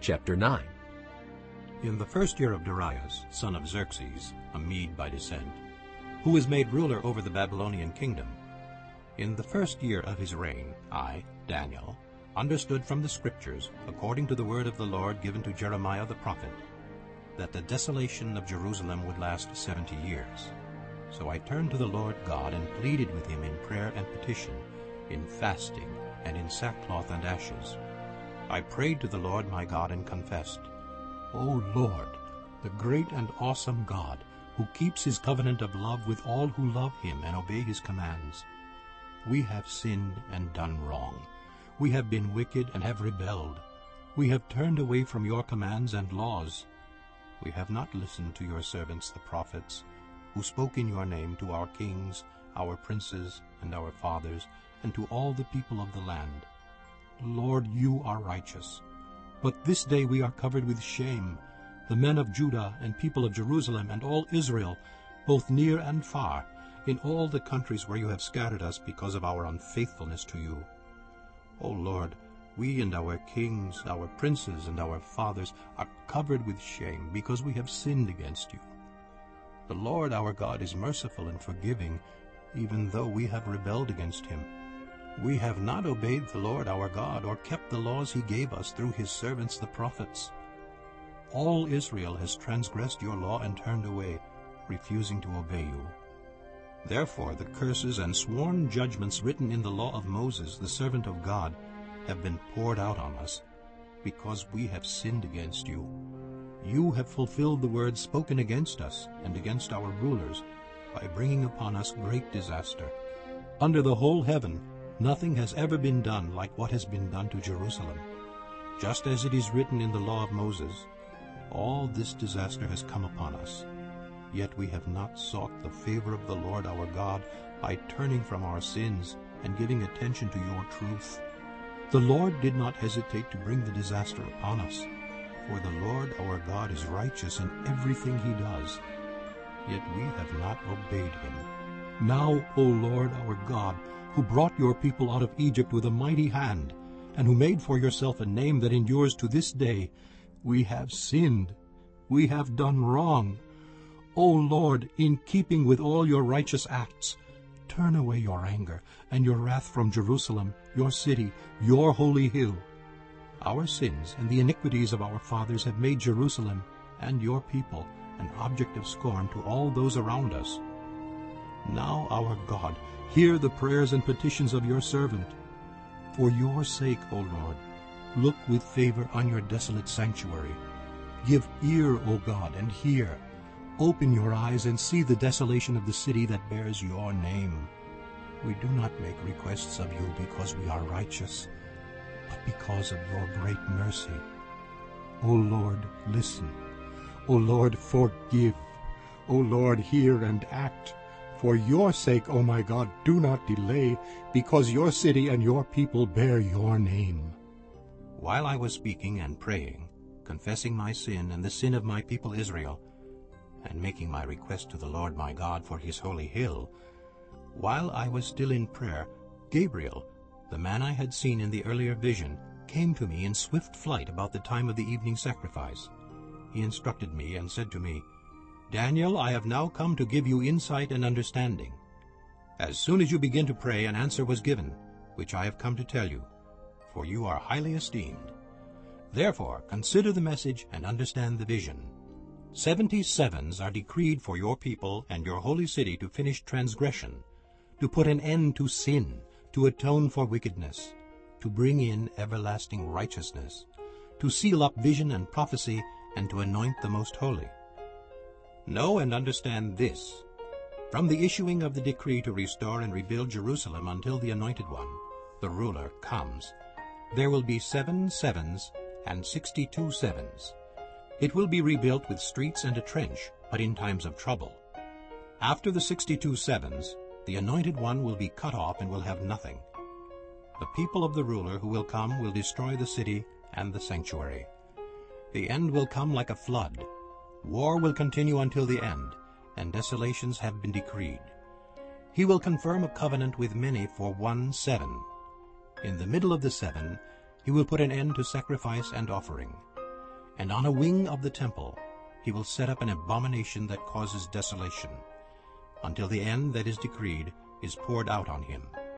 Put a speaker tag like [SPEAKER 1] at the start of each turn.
[SPEAKER 1] Chapter 9
[SPEAKER 2] In the first year of Darius, son of Xerxes, a Mede by descent, who was made ruler over the Babylonian kingdom, in the first year of his reign, I, Daniel, understood from the Scriptures, according to the word of the Lord given to Jeremiah the prophet, that the desolation of Jerusalem would last seventy years. So I turned to the Lord God and pleaded with him in prayer and petition, in fasting, and in sackcloth and ashes. I prayed to the Lord my God and confessed, O Lord, the great and awesome God, who keeps his covenant of love with all who love him and obey his commands, we have sinned and done wrong. We have been wicked and have rebelled. We have turned away from your commands and laws. We have not listened to your servants the prophets, who spoke in your name to our kings, our princes, and our fathers, and to all the people of the land. Lord, you are righteous. But this day we are covered with shame, the men of Judah and people of Jerusalem and all Israel, both near and far, in all the countries where you have scattered us because of our unfaithfulness to you. O Lord, we and our kings, our princes, and our fathers are covered with shame because we have sinned against you. The Lord our God is merciful and forgiving, even though we have rebelled against him. We have not obeyed the Lord our God or kept the laws he gave us through his servants the prophets. All Israel has transgressed your law and turned away, refusing to obey you. Therefore the curses and sworn judgments written in the law of Moses, the servant of God, have been poured out on us, because we have sinned against you. You have fulfilled the words spoken against us and against our rulers, by bringing upon us great disaster. Under the whole heaven nothing has ever been done like what has been done to Jerusalem. Just as it is written in the law of Moses, all this disaster has come upon us. Yet we have not sought the favor of the Lord our God by turning from our sins and giving attention to your truth. The Lord did not hesitate to bring the disaster upon us, for the Lord our God is righteous in everything he does. Yet we have not obeyed him. Now, O Lord our God, who brought your people out of Egypt with a mighty hand, and who made for yourself a name that endures to this day, we have sinned, we have done wrong. O Lord, in keeping with all your righteous acts, turn away your anger and your wrath from Jerusalem, your city, your holy hill. Our sins and the iniquities of our fathers have made Jerusalem and your people an object of scorn to all those around us. Now, our God, hear the prayers and petitions of your servant. For your sake, O Lord, look with favor on your desolate sanctuary. Give ear, O God, and hear. Open your eyes and see the desolation of the city that bears your name. We do not make requests of you because we are righteous, but because of your great mercy. O Lord, listen. O Lord, forgive. O Lord, hear and act. For your sake, O my God, do not delay, because your city and your people bear your name. While I was speaking and praying, confessing my sin and the sin of my people Israel, and making my request to the Lord my God for his holy hill, while I was still in prayer, Gabriel, the man I had seen in the earlier vision, came to me in swift flight about the time of the evening sacrifice. He instructed me and said to me, Daniel, I have now come to give you insight and understanding. As soon as you begin to pray, an answer was given, which I have come to tell you, for you are highly esteemed. Therefore consider the message and understand the vision. Seventy sevens are decreed for your people and your holy city to finish transgression, to put an end to sin, to atone for wickedness, to bring in everlasting righteousness, to seal up vision and prophecy, and to anoint the most holy. Know and understand this. From the issuing of the decree to restore and rebuild Jerusalem until the Anointed One, the ruler, comes, there will be seven sevens and sixty-two sevens. It will be rebuilt with streets and a trench, but in times of trouble. After the sixty-two sevens, the Anointed One will be cut off and will have nothing. The people of the ruler who will come will destroy the city and the sanctuary. The end will come like a flood. War will continue until the end, and desolations have been decreed. He will confirm a covenant with many for one seven. In the middle of the seven, he will put an end to sacrifice and offering. And on a wing of the temple he will set up an abomination that causes desolation, until the end that is decreed is poured out on him.